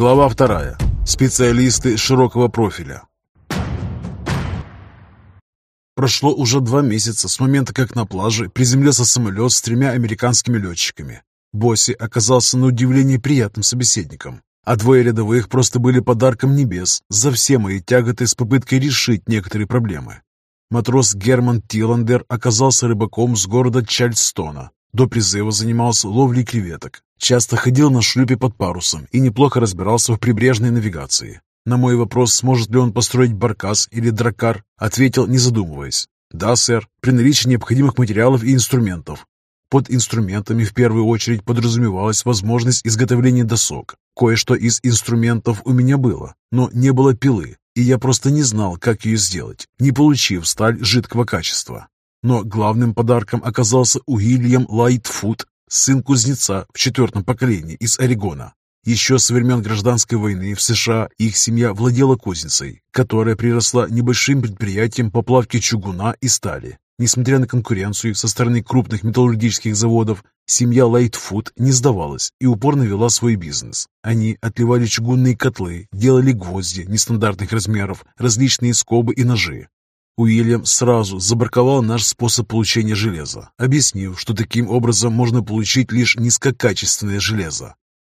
Глава вторая. Специалисты широкого профиля. Прошло уже два месяца с момента, как на плаже приземлился самолет с тремя американскими летчиками. Босси оказался на удивление приятным собеседником, а двое рядовых просто были подарком небес за все мои тяготы с попыткой решить некоторые проблемы. Матрос Герман Тиландер оказался рыбаком с города Чарльстона. До призыва занимался ловлей креветок, часто ходил на шлюпе под парусом и неплохо разбирался в прибрежной навигации. На мой вопрос, сможет ли он построить баркас или дракар, ответил, не задумываясь. «Да, сэр, при наличии необходимых материалов и инструментов. Под инструментами в первую очередь подразумевалась возможность изготовления досок. Кое-что из инструментов у меня было, но не было пилы, и я просто не знал, как ее сделать, не получив сталь жидкого качества. Но главным подарком оказался Уильям Лайтфуд, сын кузнеца в четвертом поколении из Орегона. Еще со времен гражданской войны в США их семья владела кузницей, которая приросла небольшим предприятием по плавке чугуна и стали. Несмотря на конкуренцию со стороны крупных металлургических заводов, семья Лайтфуд не сдавалась и упорно вела свой бизнес. Они отливали чугунные котлы, делали гвозди нестандартных размеров, различные скобы и ножи. Уильям сразу забраковал наш способ получения железа, объяснив, что таким образом можно получить лишь низкокачественное железо.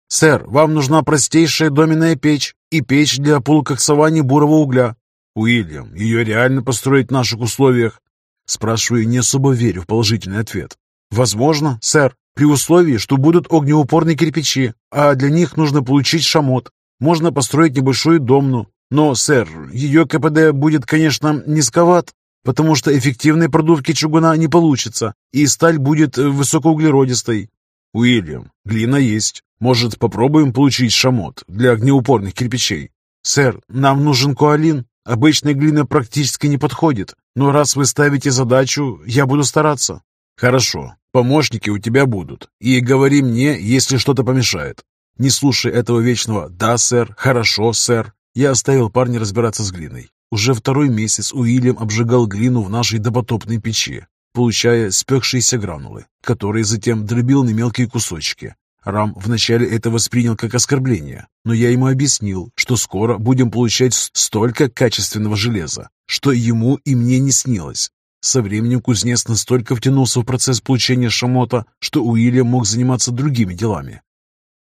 «Сэр, вам нужна простейшая доменная печь и печь для полукоксования бурого угля». «Уильям, ее реально построить в наших условиях?» Спрашиваю, не особо верю в положительный ответ. Возможно, сэр, при условии, что будут огнеупорные кирпичи, а для них нужно получить шамот. Можно построить небольшую домну, но, сэр, ее КПД будет, конечно, низковат, потому что эффективной продувки чугуна не получится, и сталь будет высокоуглеродистой. Уильям, глина есть. Может, попробуем получить шамот для огнеупорных кирпичей? Сэр, нам нужен куалин. Обычная глина практически не подходит, но раз вы ставите задачу, я буду стараться. Хорошо, помощники у тебя будут. И говори мне, если что-то помешает. Не слушай этого вечного «да, сэр», «хорошо, сэр». Я оставил парня разбираться с глиной. Уже второй месяц Уильям обжигал глину в нашей допотопной печи, получая спекшиеся гранулы, которые затем дробил на мелкие кусочки, Рам вначале это воспринял как оскорбление, но я ему объяснил, что скоро будем получать столько качественного железа, что ему и мне не снилось. Со временем кузнец настолько втянулся в процесс получения шамота, что Уильям мог заниматься другими делами.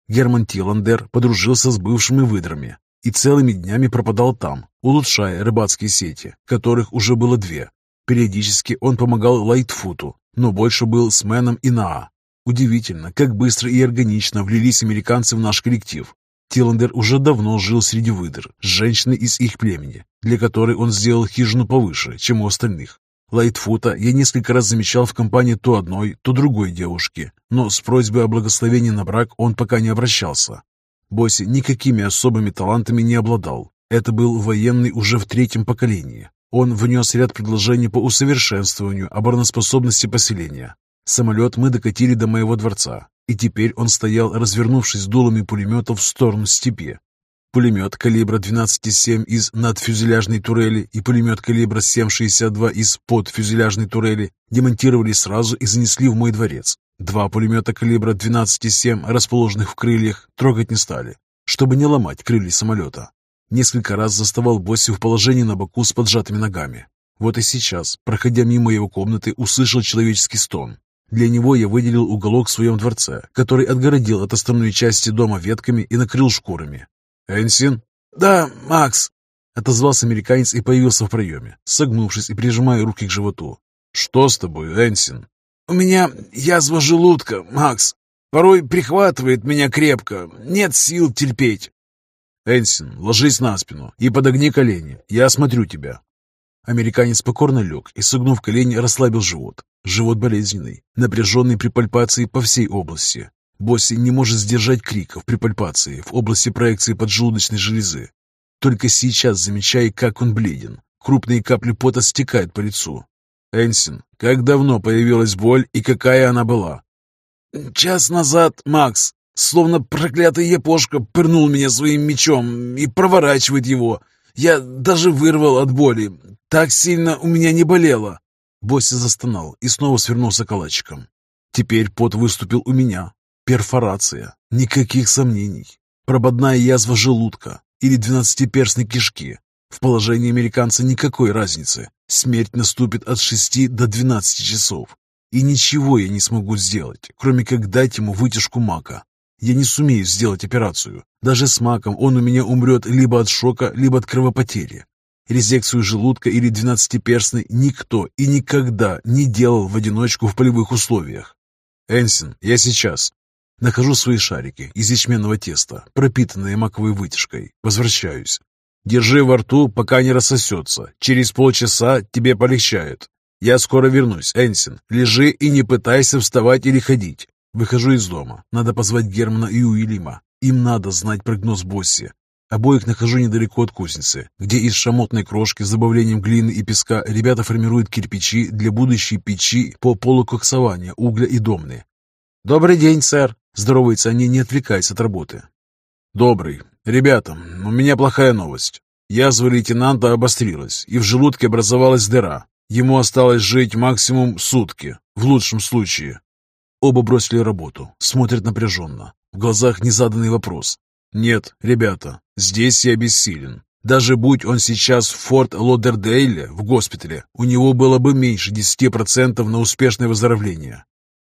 Герман Тиландер подружился с бывшими выдрами и целыми днями пропадал там, улучшая рыбацкие сети, которых уже было две. Периодически он помогал Лайтфуту, но больше был с Мэном и Наа, Удивительно, как быстро и органично влились американцы в наш коллектив. Тиландер уже давно жил среди выдр, с женщиной из их племени, для которой он сделал хижину повыше, чем у остальных. Лайтфута я несколько раз замечал в компании то одной, то другой девушки, но с просьбой о благословении на брак он пока не обращался. Босси никакими особыми талантами не обладал. Это был военный уже в третьем поколении. Он внес ряд предложений по усовершенствованию обороноспособности поселения, Самолет мы докатили до моего дворца, и теперь он стоял, развернувшись дулами пулеметов в сторону степи. Пулемет калибра 12,7 из надфюзеляжной турели и пулемет калибра 7,62 из подфюзеляжной турели демонтировали сразу и занесли в мой дворец. Два пулемета калибра 12,7, расположенных в крыльях, трогать не стали, чтобы не ломать крылья самолета. Несколько раз заставал Босси в положении на боку с поджатыми ногами. Вот и сейчас, проходя мимо его комнаты, услышал человеческий стон. Для него я выделил уголок в своем дворце, который отгородил от остальной части дома ветками и накрыл шкурами. «Энсин?» «Да, Макс!» Отозвался американец и появился в проеме, согнувшись и прижимая руки к животу. «Что с тобой, Энсин?» «У меня язва желудка, Макс. Порой прихватывает меня крепко. Нет сил терпеть». «Энсин, ложись на спину и подогни колени. Я осмотрю тебя». Американец покорно лег и, согнув колени, расслабил живот. Живот болезненный, напряженный при пальпации по всей области. Босси не может сдержать криков при пальпации в области проекции поджелудочной железы. Только сейчас замечая, как он бледен. Крупные капли пота стекают по лицу. «Энсин, как давно появилась боль и какая она была?» «Час назад, Макс, словно проклятый япошка пырнул меня своим мечом и проворачивает его. Я даже вырвал от боли. Так сильно у меня не болело». Босси застонал и снова свернулся калачиком. Теперь пот выступил у меня. Перфорация. Никаких сомнений. прободная язва желудка или двенадцатиперстной кишки. В положении американца никакой разницы. Смерть наступит от 6 до 12 часов. И ничего я не смогу сделать, кроме как дать ему вытяжку мака. Я не сумею сделать операцию. Даже с маком он у меня умрет либо от шока, либо от кровопотери. Резекцию желудка или двенадцатиперстной никто и никогда не делал в одиночку в полевых условиях. Энсин, я сейчас. Нахожу свои шарики из ячменного теста, пропитанные маковой вытяжкой. Возвращаюсь. Держи во рту, пока не рассосется. Через полчаса тебе полегчает. Я скоро вернусь, Энсин. Лежи и не пытайся вставать или ходить. Выхожу из дома. Надо позвать Германа и Уильяма. Им надо знать прогноз Босси. Обоих нахожу недалеко от кузницы, где из шамотной крошки с добавлением глины и песка ребята формируют кирпичи для будущей печи по полукоксованию угля и домны. «Добрый день, сэр!» Здороваются они, не отвлекаясь от работы. «Добрый. Ребята, у меня плохая новость. Язва лейтенанта обострилась, и в желудке образовалась дыра. Ему осталось жить максимум сутки, в лучшем случае». Оба бросили работу, смотрят напряженно. В глазах незаданный вопрос. «Нет, ребята, здесь я бессилен. Даже будь он сейчас в Форт Лодердейле, в госпитале, у него было бы меньше 10% на успешное выздоровление».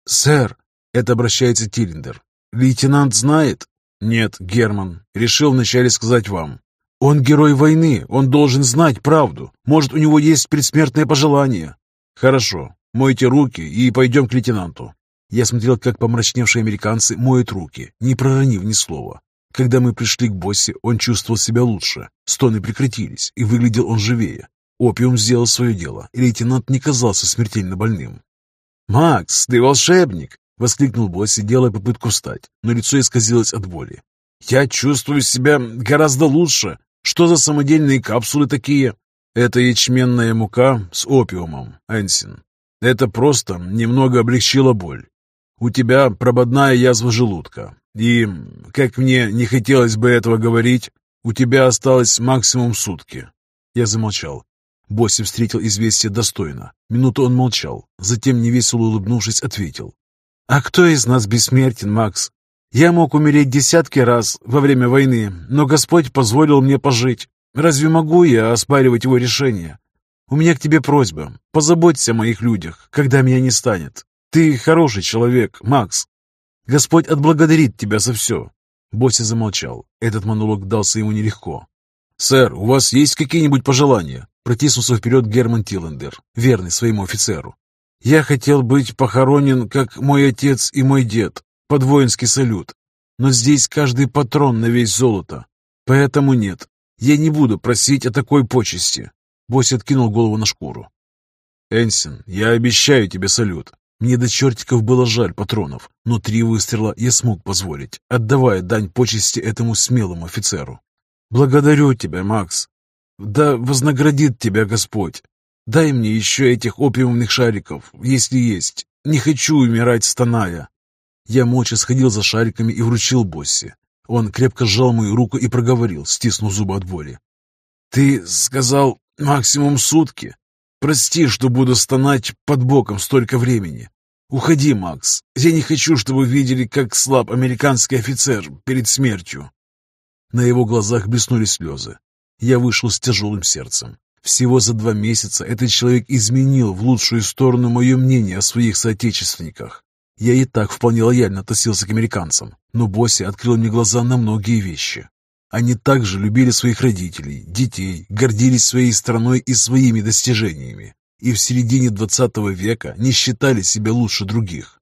«Сэр!» — это обращается Тиллендер. «Лейтенант знает?» «Нет, Герман. Решил вначале сказать вам. Он герой войны, он должен знать правду. Может, у него есть предсмертное пожелание?» «Хорошо. Мойте руки и пойдем к лейтенанту». Я смотрел, как помрачневшие американцы моют руки, не проронив ни слова. Когда мы пришли к боссе, он чувствовал себя лучше. Стоны прекратились, и выглядел он живее. Опиум сделал свое дело, и лейтенант не казался смертельно больным. «Макс, ты волшебник!» — воскликнул Босси, делая попытку встать, но лицо исказилось от боли. «Я чувствую себя гораздо лучше. Что за самодельные капсулы такие?» «Это ячменная мука с опиумом, Энсин. Это просто немного облегчило боль. У тебя прободная язва желудка, и, как мне не хотелось бы этого говорить, у тебя осталось максимум сутки». Я замолчал. Босси встретил известие достойно. Минуту он молчал, затем, невесело улыбнувшись, ответил. «А кто из нас бессмертен, Макс? Я мог умереть десятки раз во время войны, но Господь позволил мне пожить. Разве могу я оспаривать его решение? У меня к тебе просьба. Позаботься о моих людях, когда меня не станет. Ты хороший человек, Макс. Господь отблагодарит тебя за все». Босси замолчал. Этот монолог дался ему нелегко. «Сэр, у вас есть какие-нибудь пожелания?» Протиснулся вперед Герман Тиллендер, верный своему офицеру. Я хотел быть похоронен, как мой отец и мой дед, под воинский салют. Но здесь каждый патрон на весь золото. Поэтому нет, я не буду просить о такой почести. Босс откинул голову на шкуру. Энсин, я обещаю тебе салют. Мне до чертиков было жаль патронов, но три выстрела я смог позволить, отдавая дань почести этому смелому офицеру. Благодарю тебя, Макс. Да вознаградит тебя Господь. Дай мне еще этих опиумных шариков, если есть. Не хочу умирать, стоная. Я молча сходил за шариками и вручил Босси. Он крепко сжал мою руку и проговорил, стиснув зубы от боли. «Ты сказал максимум сутки? Прости, что буду стонать под боком столько времени. Уходи, Макс. Я не хочу, чтобы видели, как слаб американский офицер перед смертью». На его глазах блеснули слезы. Я вышел с тяжелым сердцем. Всего за два месяца этот человек изменил в лучшую сторону мое мнение о своих соотечественниках. Я и так вполне лояльно относился к американцам, но Босси открыл мне глаза на многие вещи. Они также любили своих родителей, детей, гордились своей страной и своими достижениями, и в середине 20 века не считали себя лучше других.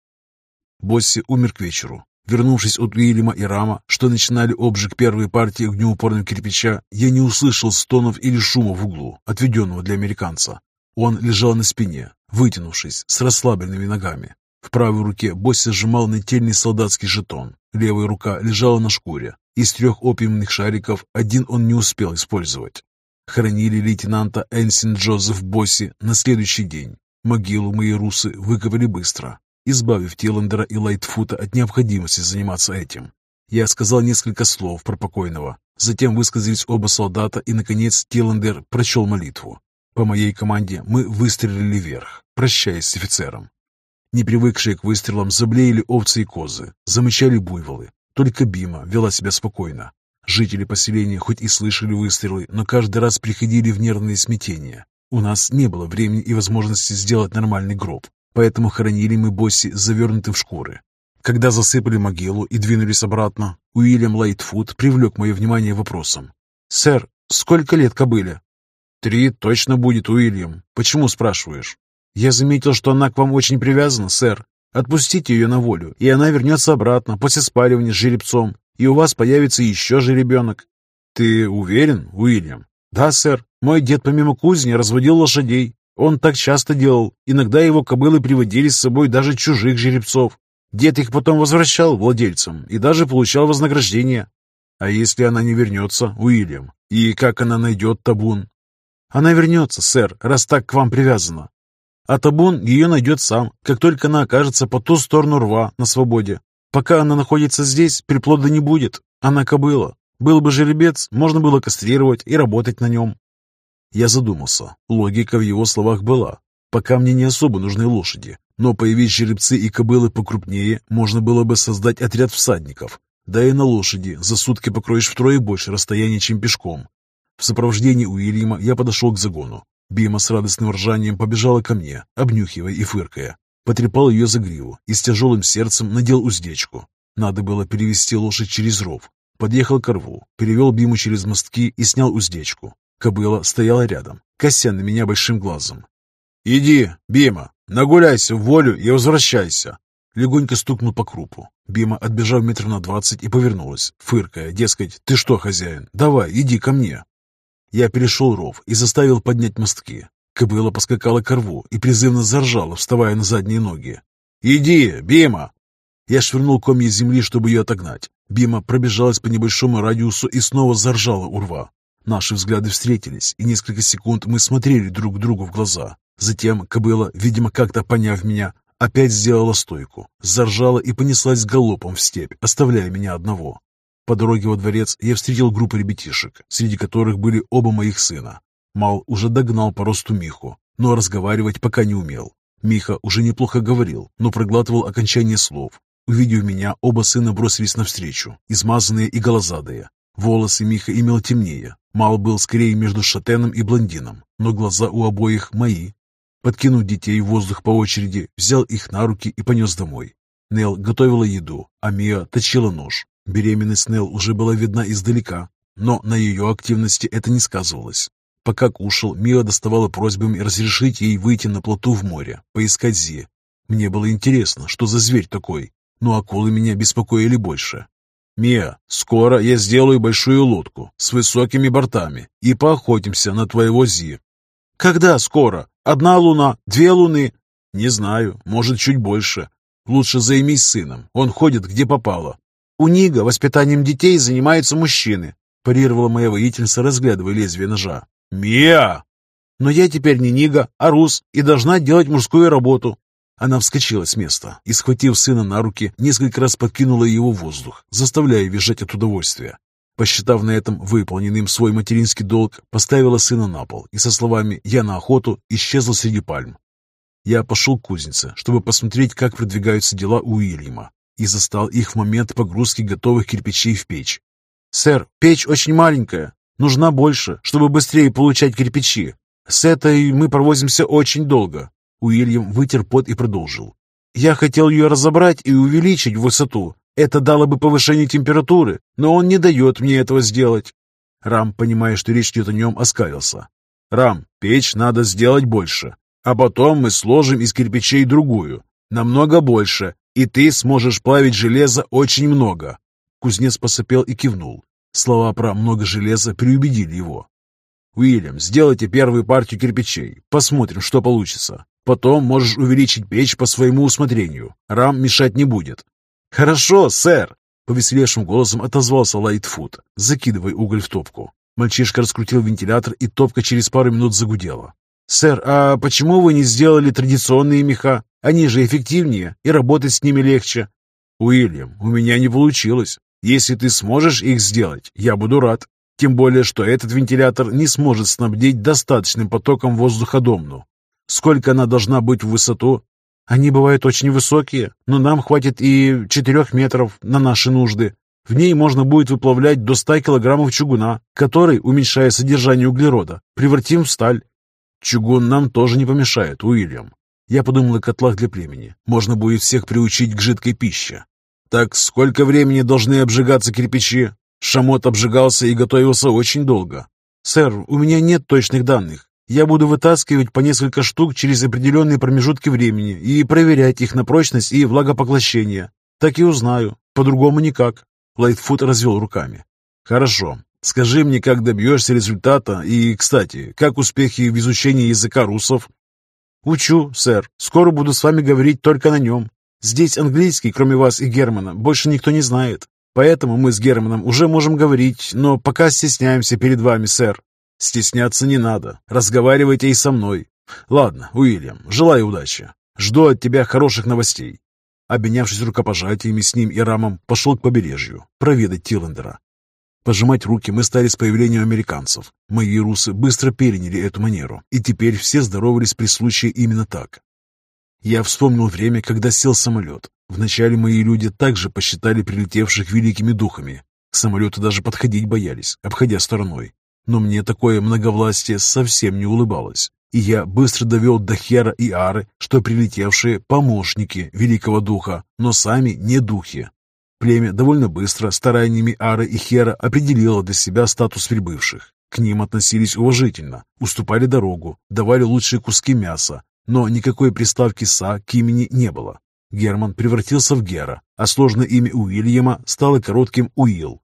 Босси умер к вечеру, Вернувшись от Уильяма и Рама, что начинали обжиг первой партии огнеупорного кирпича, я не услышал стонов или шума в углу, отведенного для американца. Он лежал на спине, вытянувшись, с расслабленными ногами. В правой руке Босси сжимал нательный солдатский жетон, левая рука лежала на шкуре. Из трех опиумных шариков один он не успел использовать. Хранили лейтенанта Энсин Джозеф Босси на следующий день. Могилу мои русы выковали быстро, избавив Тиллендера и Лайтфута от необходимости заниматься этим. Я сказал несколько слов про покойного. Затем высказались оба солдата, и, наконец, Тиллендер прочел молитву. По моей команде мы выстрелили вверх, прощаясь с офицером. Не привыкшие к выстрелам заблеяли овцы и козы, замычали буйволы. Только Бима вела себя спокойно. Жители поселения хоть и слышали выстрелы, но каждый раз приходили в нервное смятение. У нас не было времени и возможности сделать нормальный гроб, поэтому хоронили мы Босси завернутым в шкуры. Когда засыпали могилу и двинулись обратно, Уильям Лайтфуд привлек мое внимание вопросом. «Сэр, сколько лет кобыле?» «Три точно будет, Уильям. Почему спрашиваешь?» «Я заметил, что она к вам очень привязана, сэр. Отпустите ее на волю, и она вернется обратно после спаривания с жеребцом, и у вас появится еще жеребенок». «Ты уверен, Уильям?» «Да, сэр. Мой дед помимо кузни разводил лошадей. Он так часто делал. Иногда его кобылы приводили с собой даже чужих жеребцов. Дед их потом возвращал владельцам и даже получал вознаграждение. А если она не вернется, Уильям? И как она найдет табун? Она вернется, сэр, раз так к вам привязана. А табун ее найдет сам, как только она окажется по ту сторону рва на свободе. Пока она находится здесь, приплода не будет. Она кобыла. Был бы жеребец, можно было кастрировать и работать на нем. Я задумался. Логика в его словах была. Пока мне не особо нужны лошади, но появись жеребцы и кобылы покрупнее, можно было бы создать отряд всадников. Да и на лошади за сутки покроешь втрое больше расстояния, чем пешком. В сопровождении Уильяма я подошел к загону. Бима с радостным ржанием побежала ко мне, обнюхивая и фыркая. Потрепал ее за гриву и с тяжелым сердцем надел уздечку. Надо было перевести лошадь через ров. Подъехал к рву, перевел Биму через мостки и снял уздечку. Кобыла стояла рядом, кося на меня большим глазом. «Иди, Бима, нагуляйся в волю и возвращайся!» Легонько стукнул по крупу. Бима, отбежав метров на двадцать, и повернулась, фыркая, дескать, «Ты что, хозяин? Давай, иди ко мне!» Я перешел ров и заставил поднять мостки. Кобыла поскакала к рву и призывно заржала, вставая на задние ноги. «Иди, Бима!» Я швырнул комья земли, чтобы ее отогнать. Бима пробежалась по небольшому радиусу и снова заржала у рва. Наши взгляды встретились, и несколько секунд мы смотрели друг другу в глаза. Затем кобыла, видимо, как-то поняв меня, опять сделала стойку, заржала и понеслась галопом в степь, оставляя меня одного. По дороге во дворец я встретил группу ребятишек, среди которых были оба моих сына. Мал уже догнал по росту Миху, но разговаривать пока не умел. Миха уже неплохо говорил, но проглатывал окончание слов. Увидев меня, оба сына бросились навстречу, измазанные и голозадые. Волосы Миха имел темнее, Мал был скорее между шатеном и блондином, но глаза у обоих мои. Подкинув детей в воздух по очереди, взял их на руки и понес домой. Нел готовила еду, а Мия точила нож. Беременность Нел уже была видна издалека, но на ее активности это не сказывалось. Пока кушал, Мия доставала просьбами разрешить ей выйти на плоту в море, поискать Зи. Мне было интересно, что за зверь такой, но акулы меня беспокоили больше. «Мия, скоро я сделаю большую лодку с высокими бортами и поохотимся на твоего Зи». «Когда скоро? Одна луна? Две луны?» «Не знаю, может, чуть больше. Лучше займись сыном, он ходит где попало». «У Нига воспитанием детей занимаются мужчины», парировала моя воительница, разглядывая лезвие ножа. «Мия!» «Но я теперь не Нига, а Рус, и должна делать мужскую работу. Она вскочила с места и, схватив сына на руки, несколько раз подкинула его в воздух, заставляя визжать от удовольствия. Посчитав на этом выполненным свой материнский долг, поставила сына на пол и со словами «я на охоту» исчезла среди пальм. Я пошел к кузнице, чтобы посмотреть, как продвигаются дела у Уильяма, и застал их в момент погрузки готовых кирпичей в печь. «Сэр, печь очень маленькая. Нужна больше, чтобы быстрее получать кирпичи. С этой мы провозимся очень долго. Уильям вытер пот и продолжил. «Я хотел ее разобрать и увеличить высоту. Это дало бы повышение температуры, но он не дает мне этого сделать». Рам, понимая, что речь идет о нем, оскалился. «Рам, печь надо сделать больше, а потом мы сложим из кирпичей другую, намного больше, и ты сможешь плавить железо очень много». Кузнец посопел и кивнул. Слова про много железа преубедили его. «Уильям, сделайте первую партию кирпичей. Посмотрим, что получится. Потом можешь увеличить печь по своему усмотрению. Рам мешать не будет». «Хорошо, сэр!» Повеселевшим голосом отозвался Лайтфуд, закидывая уголь в топку. Мальчишка раскрутил вентилятор, и топка через пару минут загудела. «Сэр, а почему вы не сделали традиционные меха? Они же эффективнее, и работать с ними легче». «Уильям, у меня не получилось. Если ты сможешь их сделать, я буду рад. Тем более, что этот вентилятор не сможет снабдить достаточным потоком воздуха домну. Сколько она должна быть в высоту? Они бывают очень высокие, но нам хватит и четырех метров на наши нужды. В ней можно будет выплавлять до 100 килограммов чугуна, который, уменьшая содержание углерода, превратим в сталь. Чугун нам тоже не помешает, Уильям. Я подумал о котлах для племени. Можно будет всех приучить к жидкой пище. Так сколько времени должны обжигаться кирпичи? Шамот обжигался и готовился очень долго. Сэр, у меня нет точных данных. Я буду вытаскивать по несколько штук через определенные промежутки времени и проверять их на прочность и влагопоглощение. Так и узнаю. По-другому никак. Лайтфуд развел руками. «Хорошо. Скажи мне, как добьешься результата, и, кстати, как успехи в изучении языка русов?» «Учу, сэр. Скоро буду с вами говорить только на нем. Здесь английский, кроме вас и Германа, больше никто не знает. Поэтому мы с Германом уже можем говорить, но пока стесняемся перед вами, сэр». «Стесняться не надо. Разговаривайте и со мной. Ладно, Уильям, желаю удачи. Жду от тебя хороших новостей. Обменявшись рукопожатиями с ним и Рамом, пошел к побережью, проведать Тиллендера. Пожимать руки мы стали с появлением американцев. Мои русы быстро переняли эту манеру, и теперь все здоровались при случае именно так. Я вспомнил время, когда сел самолет. Вначале мои люди также посчитали прилетевших великими духами. К самолету даже подходить боялись, обходя стороной. Но мне такое многовластие совсем не улыбалось и я быстро довел до Хера и Ары, что прилетевшие помощники Великого Духа, но сами не духи. Племя довольно быстро стараниями Ары и Хера определило для себя статус прибывших. К ним относились уважительно, уступали дорогу, давали лучшие куски мяса, но никакой приставки «са» к имени не было. Герман превратился в Гера, а сложное имя Уильяма стало коротким Уилл.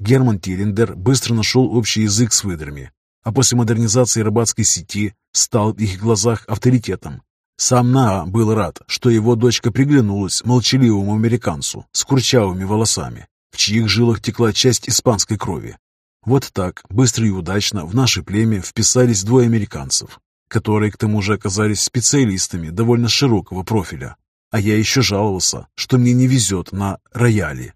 Герман Тиллендер быстро нашел общий язык с выдрами, а после модернизации рыбацкой сети стал в их глазах авторитетом. Сам Наа был рад, что его дочка приглянулась молчаливому американцу с курчавыми волосами, в чьих жилах текла часть испанской крови. Вот так, быстро и удачно, в наше племя вписались двое американцев, которые к тому же оказались специалистами довольно широкого профиля. А я еще жаловался, что мне не везет на рояли.